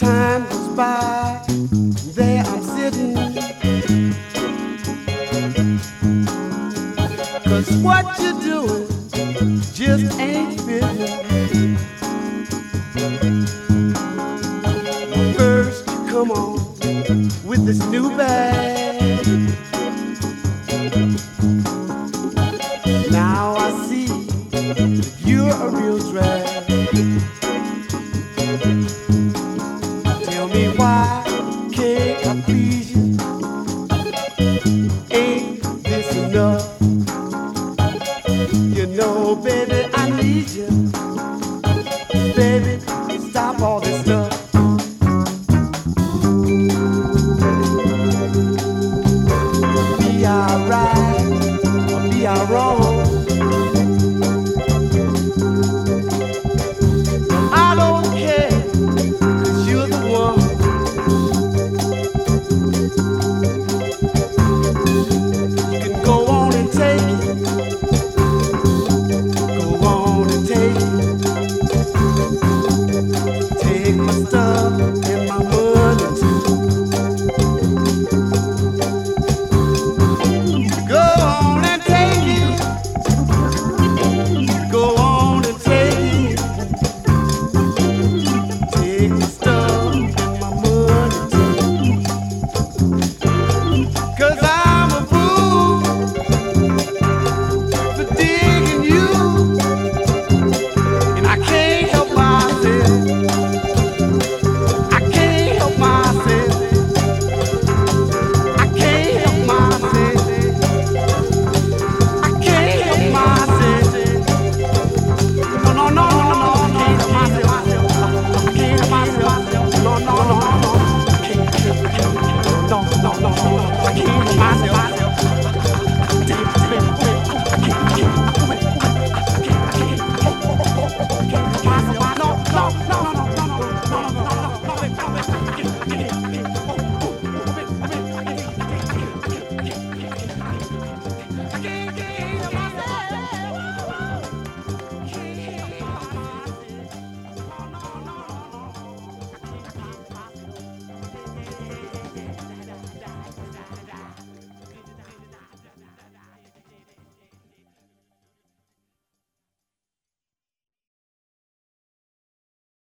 time goes by, there I'm sitting. Cause what you're doing just ain't fitting. First, you come on with this new bag. Now I see you're a real drag. ain't this enough? You know, baby, I need you. Baby, stop all this stuff. Be alright, be alright.